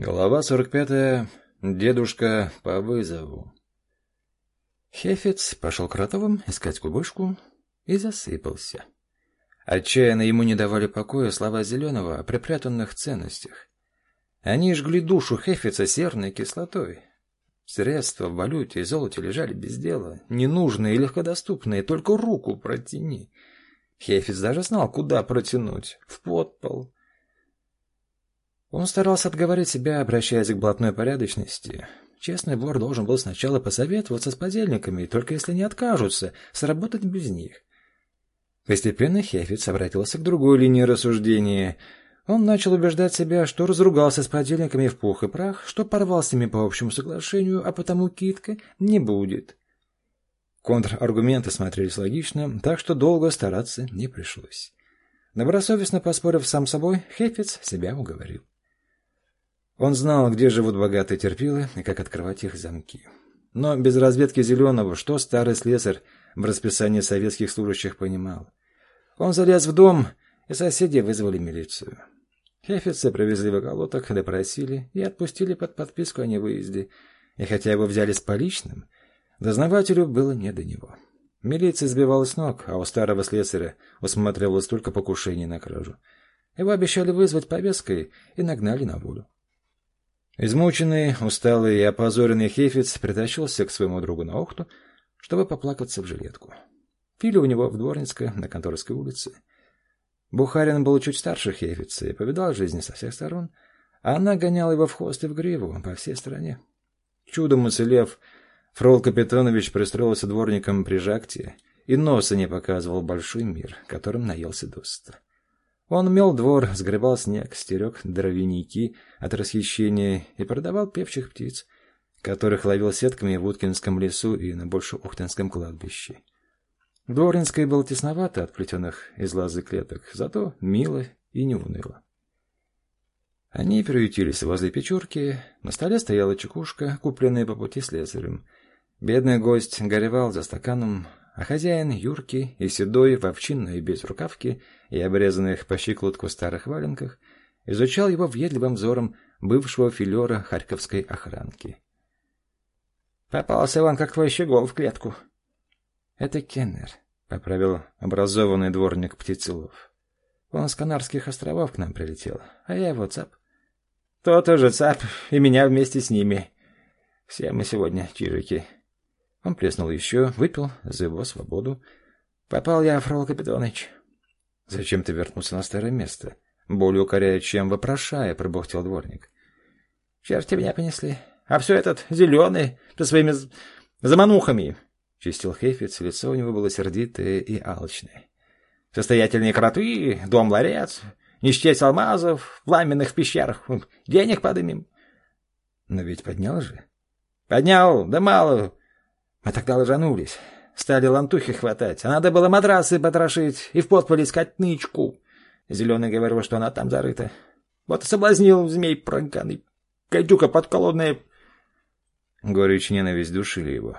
Глава 45. Дедушка по вызову. Хефец пошел к Ротовым искать кубышку и засыпался. Отчаянно ему не давали покоя слова Зеленого о припрятанных ценностях. Они жгли душу Хефица серной кислотой. Средства в валюте и золоте лежали без дела, ненужные и легкодоступные, только руку протяни. Хефиц даже знал, куда протянуть — в подпол. Он старался отговорить себя, обращаясь к блатной порядочности. Честный вор должен был сначала посоветоваться с подельниками, и только если не откажутся, сработать без них. Постепенно Хефиц обратился к другой линии рассуждения. Он начал убеждать себя, что разругался с подельниками в пух и прах, что порвал с ними по общему соглашению, а потому китка не будет. Контраргументы смотрелись логично, так что долго стараться не пришлось. Добросовестно поспорив сам собой, Хефиц себя уговорил. Он знал, где живут богатые терпилы и как открывать их замки. Но без разведки Зеленого, что старый слесарь в расписании советских служащих понимал. Он залез в дом, и соседи вызвали милицию. Хефица привезли в околоток, допросили и отпустили под подписку о невыезде. И хотя его взяли с поличным, дознавателю было не до него. Милиция сбивалась с ног, а у старого слесаря усматривалось только покушение на кражу. Его обещали вызвать повесткой и нагнали на волю. Измученный, усталый и опозоренный Хефиц притащился к своему другу на Охту, чтобы поплакаться в жилетку. Пили у него в Дворницкой, на Конторской улице. Бухарин был чуть старше Хефица и повидал жизнь со всех сторон, а она гоняла его в хвост и в гриву по всей стране. Чудом уцелев, Фрол Капитонович пристроился дворником при Жакте и носа не показывал большой мир, которым наелся досыта. Он мел двор, сгребал снег, стерег дровяники от расхищения и продавал певчих птиц, которых ловил сетками в Уткинском лесу и на Большеухтинском кладбище. В Дворинской было тесновато от плетеных из лозы клеток, зато мило и не уныло. Они приютились возле печурки, на столе стояла чекушка, купленная по пути слесарем. Бедный гость горевал за стаканом, а хозяин, юркий и седой, в овчинной безрукавке и обрезанных по щиколотку старых валенках, изучал его въедливым взором бывшего филера харьковской охранки. «Попался вам, как твой щегол, в клетку». «Это Кеннер», — поправил образованный дворник Птицелов. «Он с Канарских островов к нам прилетел, а я его цап». «То тоже цап, и меня вместе с ними. Все мы сегодня чижики». Он плеснул еще, выпил за его свободу. «Попал я, Фрол Капитоныч». «Зачем ты вернулся на старое место?» Более укоряя, чем вопрошая, пробухтел дворник. «Черти меня понесли. А все этот зеленый, со своими заманухами!» Чистил Хейфиц, лицо у него было сердитое и алчное. «Состоятельные кроты, дом-ларец, не счесть алмазов, пламенных пещерах, денег подымем». «Но ведь поднял же?» «Поднял, да мало. Мы тогда ложанулись. Стали лантухи хватать. А надо было матрасы потрошить и в подполе искать нычку. Зеленый говорил, что она там зарыта. Вот и соблазнил змей проганый. Гадюка подколодная. Горечь и ненависть душили его.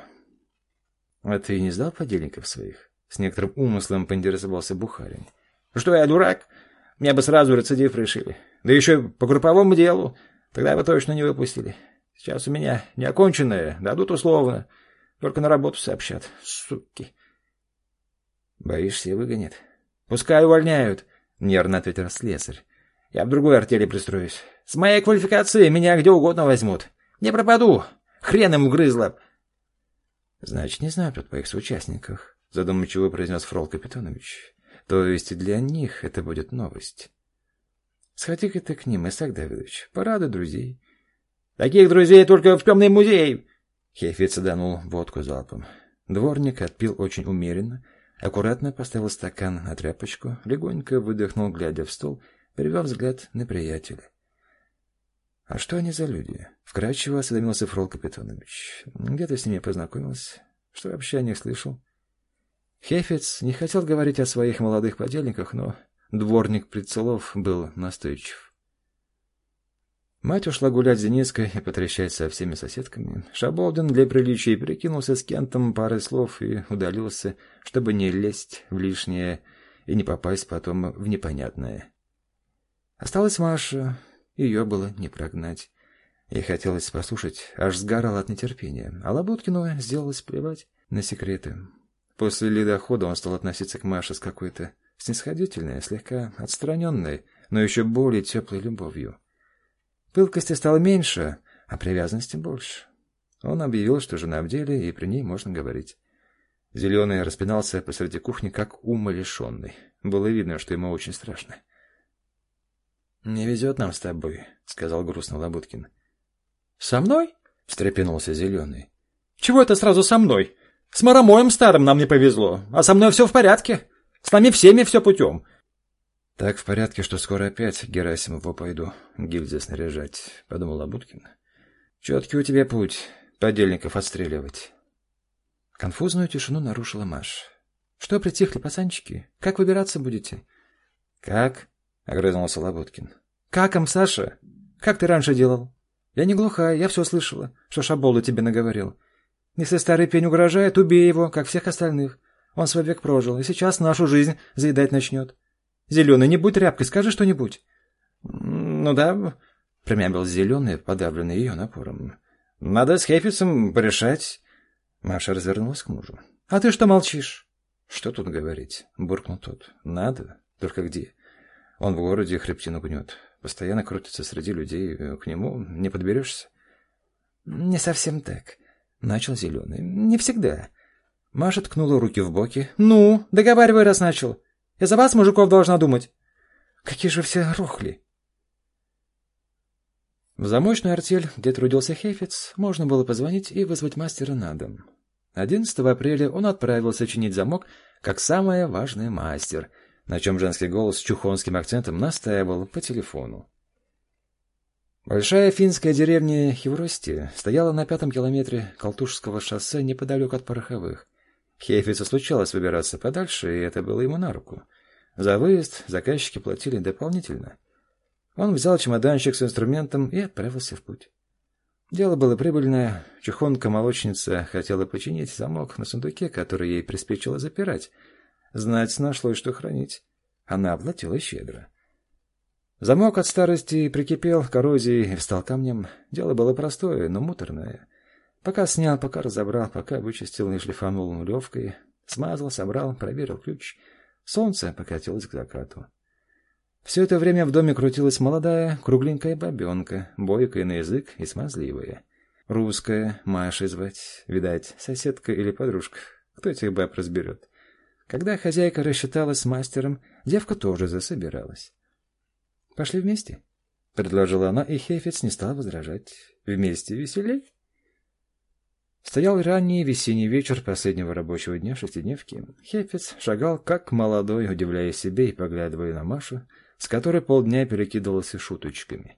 — А ты не сдал подельников своих? С некоторым умыслом поинтересовался Бухарин. — Что я, дурак? Меня бы сразу рецидив решили. Да еще по групповому делу. Тогда бы точно не выпустили. Сейчас у меня неоконченное, дадут условно. — только на работу сообщат, суки. Боишься, выгонят? Пускай увольняют, нервно ответил слесарь. Я в другой артели пристроюсь. С моей квалификацией меня где угодно возьмут. Не пропаду. Хрен им грызло. Значит, не знаю про твоих соучастниках, задумчиво произнес Фрол Капитонович. То есть для них это будет новость. Сходи-ка ты к ним, Исаак Давидович, порадуй друзей. Таких друзей только в темный музей, Хефиц данул водку залпом. Дворник отпил очень умеренно, аккуратно поставил стакан на тряпочку, легонько выдохнул, глядя в стол, перевел взгляд на приятеля. — А что они за люди? — вкратчиво осведомился Фрол Капитонович. — Где ты с ними познакомился? Что вообще о них слышал? Хефец не хотел говорить о своих молодых подельниках, но дворник Прицелов был настойчив. Мать ушла гулять с Дениской и потрещать со всеми соседками. Шаболдин для приличия перекинулся с Кентом парой слов и удалился, чтобы не лезть в лишнее и не попасть потом в непонятное. Осталась Маша, ее было не прогнать. Ей хотелось послушать, аж сгорал от нетерпения, а Лабуткину сделалось плевать на секреты. После ледохода он стал относиться к Маше с какой-то снисходительной, слегка отстраненной, но еще более теплой любовью. Пылкости стало меньше, а привязанности больше. Он объявил, что жена в деле, и при ней можно говорить. Зеленый распинался посреди кухни, как умалишенный. Было видно, что ему очень страшно. «Не везет нам с тобой», — сказал грустно Лабуткин. «Со мной?» — встрепенулся Зеленый. «Чего это сразу со мной? С Марамоем старым нам не повезло, а со мной все в порядке. С нами всеми все путем». «Так в порядке, что скоро опять Герасимову пойду гильзы снаряжать», — подумал Лабуткин. «Четкий у тебя путь, подельников отстреливать». Конфузную тишину нарушила Маш. «Что притихли, пацанчики? Как выбираться будете?» «Как?» — огрызнулся Лабуткин. «Каком, Саша? Как ты раньше делал?» Я не глухая, я все слышала, что Шаболда тебе наговорил. Если старый пень угрожает, убей его, как всех остальных. Он свой век прожил, и сейчас нашу жизнь заедать начнет. Зеленый, не будь рябкой, скажи что-нибудь. — Ну да, — промямлил Зеленый, подавленный ее напором. — Надо с Хефицем порешать. Маша развернулась к мужу. — А ты что молчишь? — Что тут говорить? — буркнул тот. — Надо. Только где? Он в городе хребтину гнет. Постоянно крутится среди людей. К нему не подберешься. — Не совсем так. Начал Зеленый. — Не всегда. Маша ткнула руки в боки. — Ну, договаривай, раз начал. Я за вас, мужиков, должна думать. Какие же все рухли. В замочную артель, где трудился Хейфиц, можно было позвонить и вызвать мастера на дом. 11 апреля он отправился чинить замок, как самый важный мастер — на чем женский голос с чухонским акцентом настаивал по телефону. Большая финская деревня Хеврости стояла на пятом километре Колтушского шоссе неподалеку от Пороховых. Хейфицу случалось выбираться подальше, и это было ему на руку. За выезд заказчики платили дополнительно. Он взял чемоданчик с инструментом и отправился в путь. Дело было прибыльное. Чухонка-молочница хотела починить замок на сундуке, который ей приспичило запирать — Знать нашлось, что хранить. Она оплатила щедро. Замок от старости прикипел к коррозии и встал камнем. Дело было простое, но муторное. Пока снял, пока разобрал, пока вычистил и шлифанул нулевкой, смазал, собрал, проверил ключ. Солнце покатилось к закату. Все это время в доме крутилась молодая, кругленькая бабенка, бойкая на язык и смазливая. Русская, Машей звать, видать, соседка или подружка. Кто этих баб разберет? Когда хозяйка рассчиталась с мастером, девка тоже засобиралась. «Пошли вместе», — предложила она, и Хефец не стал возражать. «Вместе веселей?» Стоял ранний весенний вечер последнего рабочего дня шестидневки. Хефец шагал как молодой, удивляя себе и поглядывая на Машу, с которой полдня перекидывался шуточками.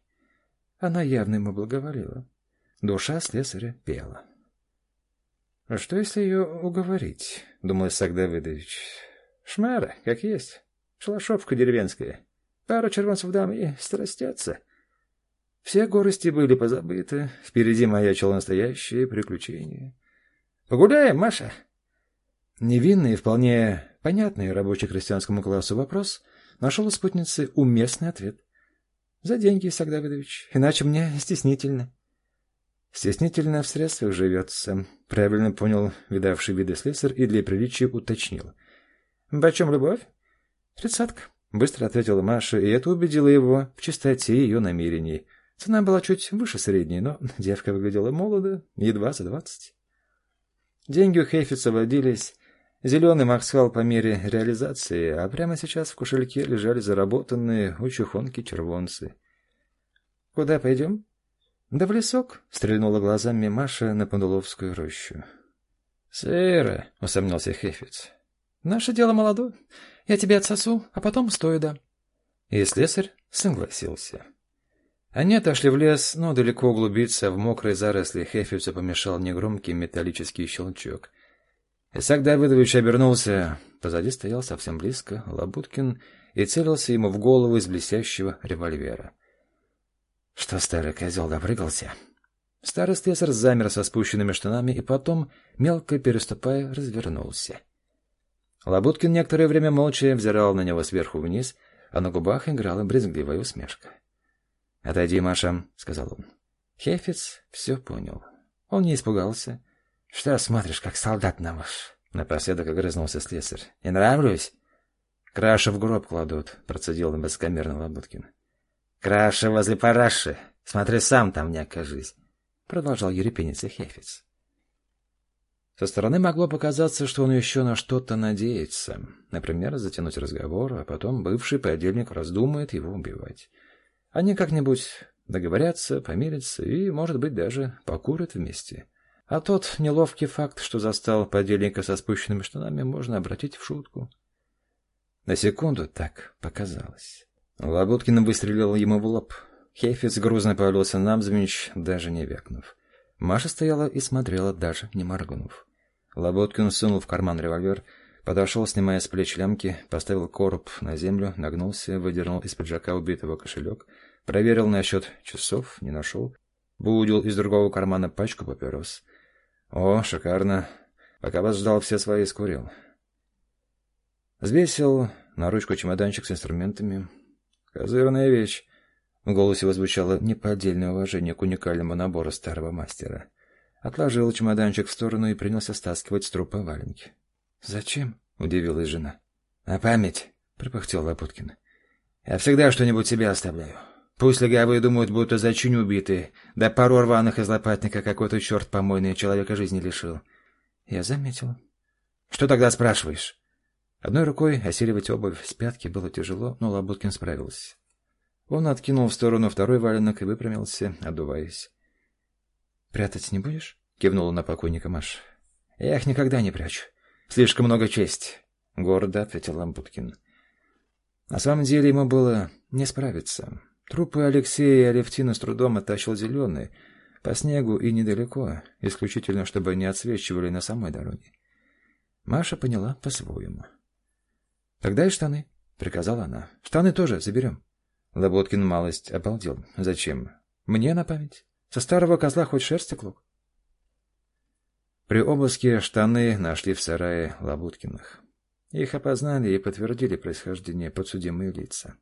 Она явно ему благоволила. Душа слесаря пела. А что, если ее уговорить? — думал Исаак Давыдович. — Шмара, как есть. Шалашовка деревенская. Пару червонцев дам и страстятся. Все горести были позабыты. Впереди маячило настоящее приключение. — Погуляем, Маша? Невинный и вполне понятный рабоче-крестьянскому классу вопрос нашел у спутницы уместный ответ. — За деньги, Исаак Давыдович, иначе мне стеснительно. — Стеснительно в средствах живется, правильно понял видавший виды слесарь и для приличия уточнил. «Почем любовь?» «Тридцатка», — быстро ответила Маша, и это убедило его в чистоте ее намерений. Цена была чуть выше средней, но девка выглядела молодо, едва за двадцать. Деньги у Хейфица водились. Зеленый Максвал по мере реализации, а прямо сейчас в кошельке лежали заработанные у чухонки червонцы. «Куда пойдем?» «Да в лесок», — стрельнула глазами Маша на Пандуловскую рощу. «Сыро», — усомнился Хефиц. «Наше дело молодое. Я тебе отсосу, а потом стою да». И слесарь согласился. Они отошли в лес, но далеко углубиться в мокрой заросли Хефицу помешал негромкий металлический щелчок. Исаак Давыдович обернулся. Позади стоял совсем близко Лабуткин и целился ему в голову из блестящего револьвера. Что старый козел допрыгался? Старый слесарь замер со спущенными штанами и потом, мелко переступая, развернулся. Лабуткин некоторое время молча взирал на него сверху вниз, а на губах играла брезгливая усмешка. — Отойди, Маша, — сказал он. Хефец все понял. Он не испугался. — Что смотришь, как солдат на мышь? Напоследок огрызнулся слесарь. — Не нравлюсь? — Краша в гроб кладут, — процедил высокомерно Лоботкин. — Краша возле параши. Смотри, сам там не окажись, — продолжал ерепениться Хефец. Со стороны могло показаться, что он еще на что-то надеется. Например, затянуть разговор, а потом бывший подельник раздумает его убивать. Они как-нибудь договорятся, помирятся и, может быть, даже покурят вместе. А тот неловкий факт, что застал подельника со спущенными штанами, можно обратить в шутку. На секунду так показалось. Лабуткин выстрелил ему в лоб. Хейфиц грузно повалился навзничь, даже не вякнув. Маша стояла и смотрела, даже не моргнув. Лоботкин сунул в карман револьвер, подошел, снимая с плеч лямки, поставил короб на землю, нагнулся, выдернул из пиджака убитого кошелек, проверил насчет часов, не нашел, выудил из другого кармана пачку папирос. О, шикарно. Пока вас ждал, все свои скурил. Взвесил на ручку чемоданчик с инструментами. Козырная вещь. В голосе возвучало неподдельное уважение к уникальному набору старого мастера. Отложил чемоданчик в сторону и принялся стаскивать с трупа валенки. «Зачем?» — удивилась жена. «На память», — пропыхтел Лопуткин. «Я всегда что-нибудь себе оставляю. Пусть легавые думают, будто зачин убиты, да пару рваных из лопатника какой-то черт помойный человека жизни лишил». Я заметил. «Что тогда спрашиваешь?» Одной рукой осиливать обувь с пятки было тяжело, но Лабуткин справился. Он откинул в сторону второй валенок и выпрямился, отдуваясь. «Прятать не будешь?» — кивнула на покойника Маша. «Я их никогда не прячу. Слишком много чести», — гордо ответил Ламбуткин. На самом деле ему было не справиться. Трупы Алексея и Алевтины с трудом оттащил Зеленый, по снегу и недалеко, исключительно, чтобы не отсвечивали на самой дороге. Маша поняла по-своему. «Тогда и штаны», — приказала она. «Штаны тоже заберем». Лоботкин малость обалдел. «Зачем? Мне на память? Со старого козла хоть шерсть клок?» При обыске штаны нашли в сарае Лабуткиных. Их опознали и подтвердили происхождение подсудимые лица.